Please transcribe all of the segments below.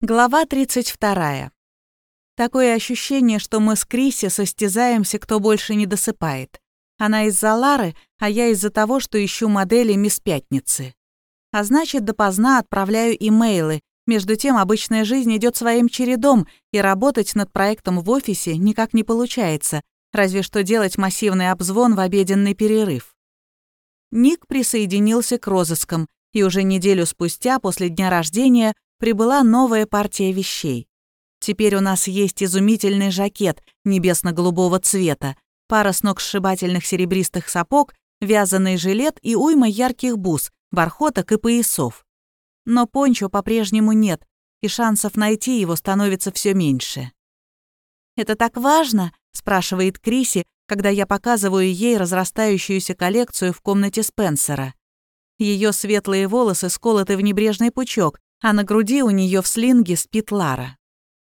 Глава 32. Такое ощущение, что мы с Криси состязаемся, кто больше не досыпает. Она из-за Лары, а я из-за того, что ищу модели Мисс Пятницы. А значит, допоздна отправляю имейлы. Между тем, обычная жизнь идет своим чередом, и работать над проектом в офисе никак не получается, разве что делать массивный обзвон в обеденный перерыв. Ник присоединился к розыскам, и уже неделю спустя, после дня рождения, прибыла новая партия вещей. Теперь у нас есть изумительный жакет небесно-голубого цвета, пара сногсшибательных серебристых сапог, вязаный жилет и уйма ярких бус, бархоток и поясов. Но пончо по-прежнему нет, и шансов найти его становится все меньше. «Это так важно?» — спрашивает Криси, когда я показываю ей разрастающуюся коллекцию в комнате Спенсера. Ее светлые волосы сколоты в небрежный пучок, а на груди у нее в слинге спит Лара.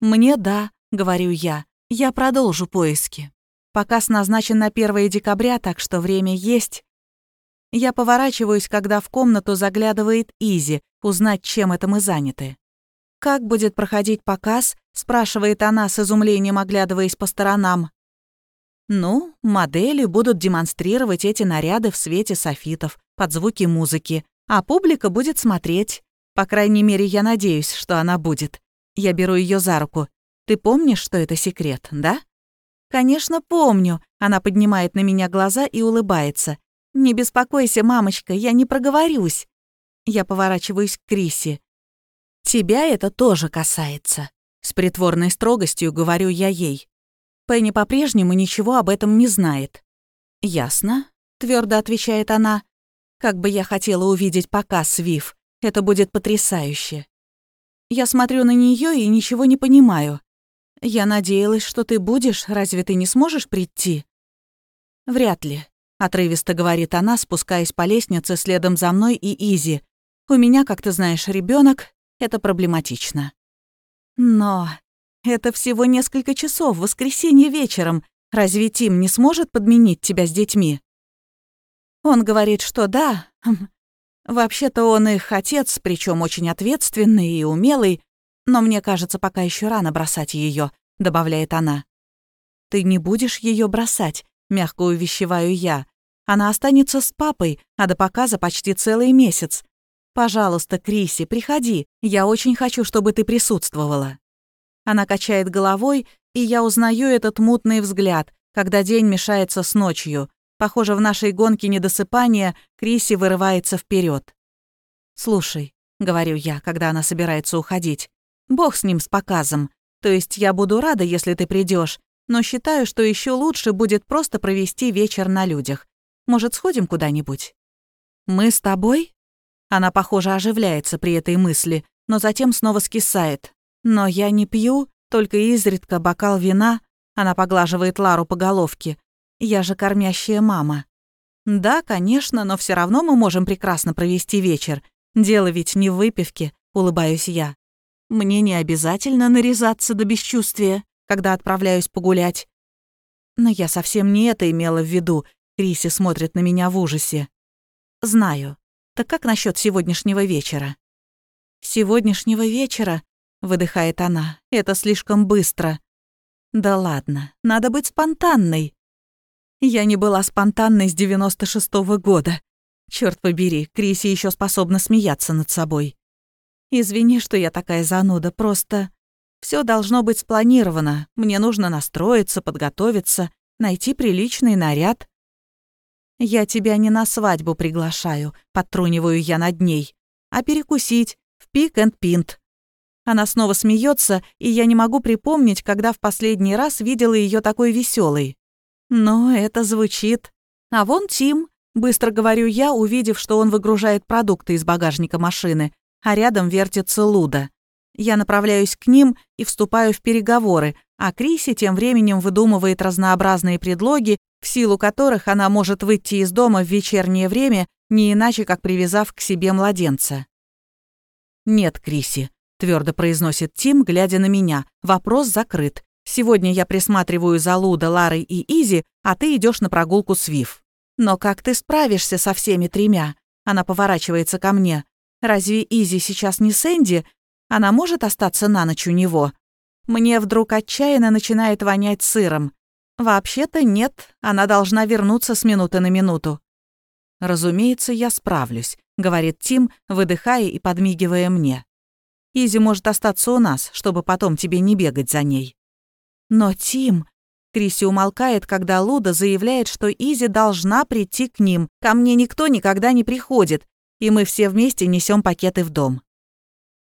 «Мне да», — говорю я, — «я продолжу поиски. Показ назначен на 1 декабря, так что время есть». Я поворачиваюсь, когда в комнату заглядывает Изи, узнать, чем это мы заняты. «Как будет проходить показ?» — спрашивает она с изумлением, оглядываясь по сторонам. «Ну, модели будут демонстрировать эти наряды в свете софитов, под звуки музыки, а публика будет смотреть. По крайней мере, я надеюсь, что она будет. Я беру ее за руку. Ты помнишь, что это секрет, да? Конечно, помню. Она поднимает на меня глаза и улыбается. Не беспокойся, мамочка, я не проговорюсь. Я поворачиваюсь к Крисе. Тебя это тоже касается. С притворной строгостью говорю я ей. Пенни по-прежнему ничего об этом не знает. «Ясно», — твердо отвечает она. «Как бы я хотела увидеть показ, Вив. Это будет потрясающе. Я смотрю на нее и ничего не понимаю. Я надеялась, что ты будешь, разве ты не сможешь прийти? Вряд ли, отрывисто говорит она, спускаясь по лестнице следом за мной и Изи. У меня, как ты знаешь, ребенок, это проблематично. Но это всего несколько часов, воскресенье вечером. Разве Тим не сможет подменить тебя с детьми? Он говорит, что да, Вообще-то он их отец, причем очень ответственный и умелый, но мне кажется, пока еще рано бросать ее, добавляет она. Ты не будешь ее бросать, мягко увещеваю я. Она останется с папой, а до показа почти целый месяц. Пожалуйста, Криси, приходи. Я очень хочу, чтобы ты присутствовала. Она качает головой, и я узнаю этот мутный взгляд, когда день мешается с ночью, Похоже, в нашей гонке недосыпания Криси вырывается вперед. «Слушай», — говорю я, когда она собирается уходить, «бог с ним, с показом. То есть я буду рада, если ты придешь, но считаю, что еще лучше будет просто провести вечер на людях. Может, сходим куда-нибудь?» «Мы с тобой?» Она, похоже, оживляется при этой мысли, но затем снова скисает. «Но я не пью, только изредка бокал вина». Она поглаживает Лару по головке. Я же кормящая мама. Да, конечно, но все равно мы можем прекрасно провести вечер. Дело ведь не в выпивке, улыбаюсь я. Мне не обязательно нарезаться до бесчувствия, когда отправляюсь погулять. Но я совсем не это имела в виду. Криси смотрит на меня в ужасе. Знаю. Так как насчет сегодняшнего вечера? Сегодняшнего вечера, выдыхает она. Это слишком быстро. Да ладно, надо быть спонтанной. Я не была спонтанной с 96-го года. Черт побери, Криси еще способна смеяться над собой. Извини, что я такая зануда, просто... Все должно быть спланировано. Мне нужно настроиться, подготовиться, найти приличный наряд. Я тебя не на свадьбу приглашаю, подтруниваю я над ней, а перекусить в пик энд пинт. Она снова смеется, и я не могу припомнить, когда в последний раз видела ее такой веселой. Но это звучит. А вон Тим, быстро говорю я, увидев, что он выгружает продукты из багажника машины, а рядом вертится Луда. Я направляюсь к ним и вступаю в переговоры, а Криси тем временем выдумывает разнообразные предлоги, в силу которых она может выйти из дома в вечернее время, не иначе как привязав к себе младенца. «Нет, Криси», — твердо произносит Тим, глядя на меня, — «вопрос закрыт. Сегодня я присматриваю за Луда, Ларой и Изи, а ты идешь на прогулку с Вив. Но как ты справишься со всеми тремя? Она поворачивается ко мне. Разве Изи сейчас не Сэнди? Она может остаться на ночь у него? Мне вдруг отчаянно начинает вонять сыром. Вообще-то нет, она должна вернуться с минуты на минуту. «Разумеется, я справлюсь», — говорит Тим, выдыхая и подмигивая мне. «Изи может остаться у нас, чтобы потом тебе не бегать за ней». «Но, Тим...» Криси умолкает, когда Луда заявляет, что Изи должна прийти к ним. Ко мне никто никогда не приходит, и мы все вместе несем пакеты в дом.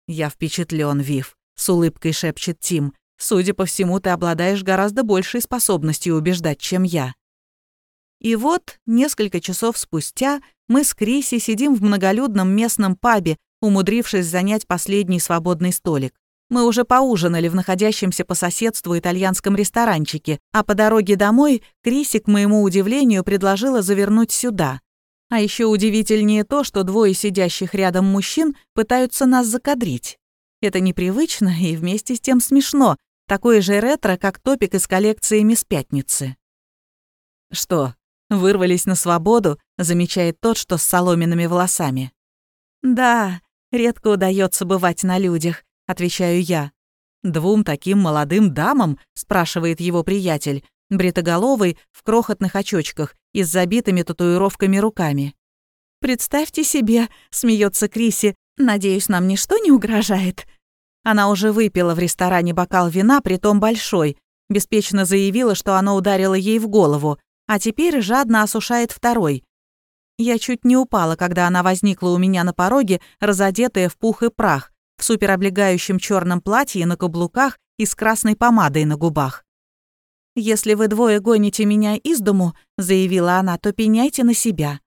«Я впечатлен, Вив», — с улыбкой шепчет Тим. «Судя по всему, ты обладаешь гораздо большей способностью убеждать, чем я». И вот, несколько часов спустя, мы с Криси сидим в многолюдном местном пабе, умудрившись занять последний свободный столик. Мы уже поужинали в находящемся по соседству итальянском ресторанчике, а по дороге домой Криси, к моему удивлению, предложила завернуть сюда. А еще удивительнее то, что двое сидящих рядом мужчин пытаются нас закадрить. Это непривычно и вместе с тем смешно, такое же ретро, как топик из коллекции «Мисс Пятницы». «Что, вырвались на свободу?» — замечает тот, что с соломенными волосами. «Да, редко удается бывать на людях», — отвечаю я. «Двум таким молодым дамам?» — спрашивает его приятель бритоголовый, в крохотных очочках и с забитыми татуировками руками. «Представьте себе», — смеется Криси, «надеюсь, нам ничто не угрожает». Она уже выпила в ресторане бокал вина, притом большой, беспечно заявила, что оно ударило ей в голову, а теперь жадно осушает второй. Я чуть не упала, когда она возникла у меня на пороге, разодетая в пух и прах, в супероблегающем черном платье на каблуках и с красной помадой на губах. «Если вы двое гоните меня из дому», — заявила она, — «то пеняйте на себя».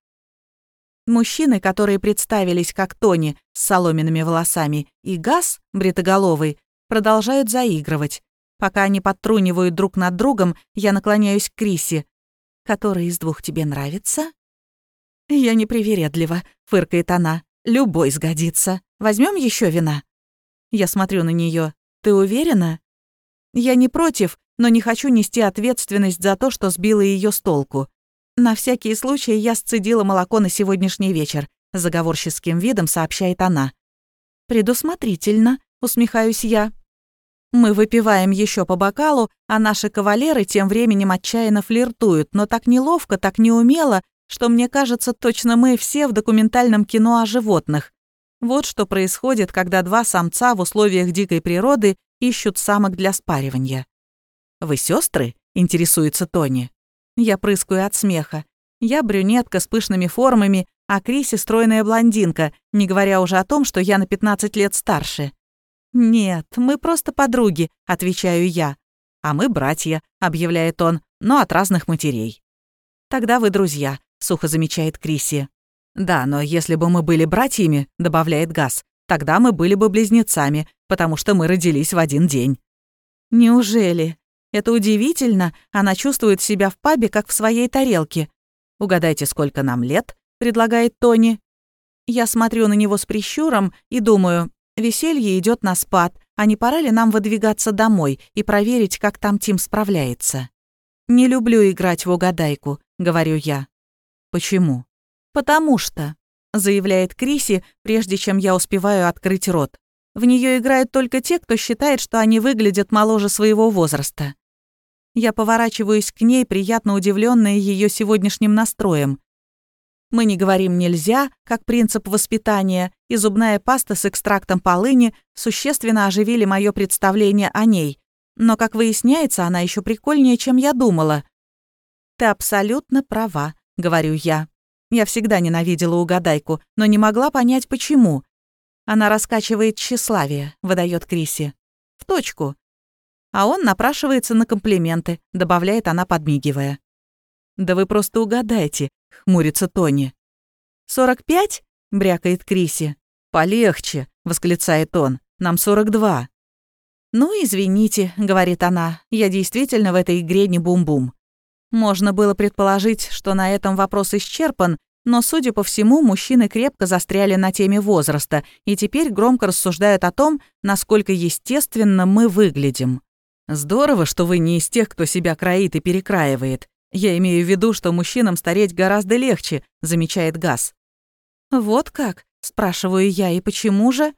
Мужчины, которые представились как Тони с соломенными волосами и Газ, бритоголовый, продолжают заигрывать. Пока они подтрунивают друг над другом, я наклоняюсь к Крисе. «Который из двух тебе нравится?» «Я непривередлива», — фыркает она. «Любой сгодится. Возьмем еще вина?» Я смотрю на нее. «Ты уверена?» «Я не против, но не хочу нести ответственность за то, что сбила ее с толку. На всякий случай я сцедила молоко на сегодняшний вечер, заговорческим видом сообщает она. Предусмотрительно, усмехаюсь я. Мы выпиваем еще по бокалу, а наши кавалеры тем временем отчаянно флиртуют, но так неловко, так неумело, что мне кажется, точно мы все в документальном кино о животных. Вот что происходит, когда два самца в условиях дикой природы ищут самок для спаривания. «Вы сестры? интересуется Тони. Я прыскаю от смеха. Я брюнетка с пышными формами, а Криси стройная блондинка, не говоря уже о том, что я на 15 лет старше. «Нет, мы просто подруги», — отвечаю я. «А мы братья», — объявляет он, — «но от разных матерей». «Тогда вы друзья», — сухо замечает Криси. «Да, но если бы мы были братьями», — добавляет Газ, «тогда мы были бы близнецами, потому что мы родились в один день». «Неужели?» Это удивительно, она чувствует себя в пабе, как в своей тарелке. «Угадайте, сколько нам лет?» — предлагает Тони. Я смотрю на него с прищуром и думаю, веселье идет на спад, а не пора ли нам выдвигаться домой и проверить, как там Тим справляется? «Не люблю играть в угадайку», — говорю я. «Почему?» «Потому что», — заявляет Криси, прежде чем я успеваю открыть рот. В нее играют только те, кто считает, что они выглядят моложе своего возраста. Я поворачиваюсь к ней, приятно удивленная ее сегодняшним настроем. Мы не говорим «нельзя», как принцип воспитания, и зубная паста с экстрактом полыни существенно оживили мое представление о ней. Но, как выясняется, она еще прикольнее, чем я думала. «Ты абсолютно права», — говорю я. Я всегда ненавидела угадайку, но не могла понять, почему. Она раскачивает тщеславие, выдает Криси. В точку а он напрашивается на комплименты», — добавляет она, подмигивая. «Да вы просто угадайте», — хмурится Тони. «Сорок пять?» — брякает Криси. «Полегче», — восклицает он. «Нам сорок два». «Ну, извините», — говорит она, — «я действительно в этой игре не бум-бум». Можно было предположить, что на этом вопрос исчерпан, но, судя по всему, мужчины крепко застряли на теме возраста и теперь громко рассуждают о том, насколько естественно мы выглядим. Здорово, что вы не из тех, кто себя кроит и перекраивает. Я имею в виду, что мужчинам стареть гораздо легче, замечает Газ. Вот как? спрашиваю я, и почему же?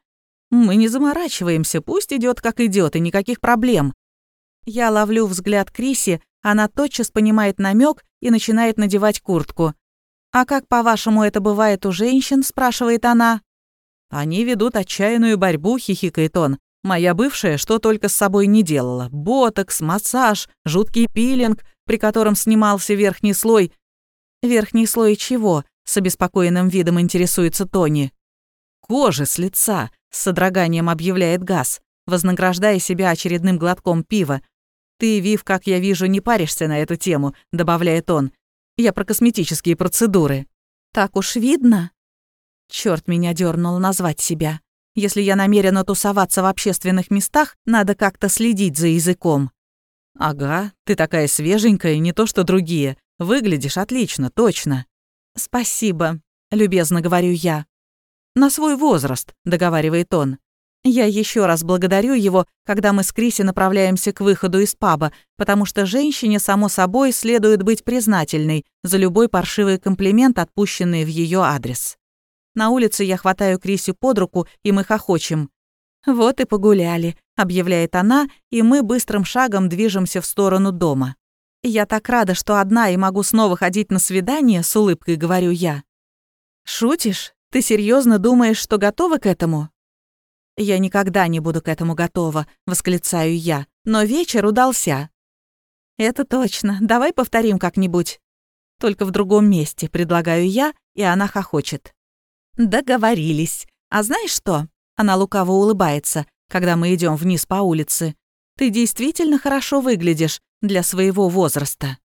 Мы не заморачиваемся, пусть идет как идет, и никаких проблем. Я ловлю взгляд Криси, она тотчас понимает намек и начинает надевать куртку. «А как, по-вашему, это бывает у женщин?» – спрашивает она. «Они ведут отчаянную борьбу», – хихикает он. «Моя бывшая что только с собой не делала. Ботокс, массаж, жуткий пилинг, при котором снимался верхний слой». «Верхний слой чего?» – с обеспокоенным видом интересуется Тони. «Кожи с лица», – с содроганием объявляет Газ, вознаграждая себя очередным глотком пива. «Ты, Вив, как я вижу, не паришься на эту тему», – добавляет он. Я про косметические процедуры. Так уж видно. Черт меня дернул назвать себя. Если я намерена тусоваться в общественных местах, надо как-то следить за языком. Ага, ты такая свеженькая, не то что другие. Выглядишь отлично, точно. Спасибо, любезно говорю я. На свой возраст, договаривает он. Я еще раз благодарю его, когда мы с Криси направляемся к выходу из паба, потому что женщине, само собой, следует быть признательной за любой паршивый комплимент, отпущенный в ее адрес. На улице я хватаю Крисю под руку, и мы хохочем. «Вот и погуляли», — объявляет она, и мы быстрым шагом движемся в сторону дома. «Я так рада, что одна и могу снова ходить на свидание», — с улыбкой говорю я. «Шутишь? Ты серьезно думаешь, что готова к этому?» «Я никогда не буду к этому готова», — восклицаю я. «Но вечер удался». «Это точно. Давай повторим как-нибудь». «Только в другом месте», — предлагаю я, и она хохочет. «Договорились. А знаешь что?» Она лукаво улыбается, когда мы идем вниз по улице. «Ты действительно хорошо выглядишь для своего возраста».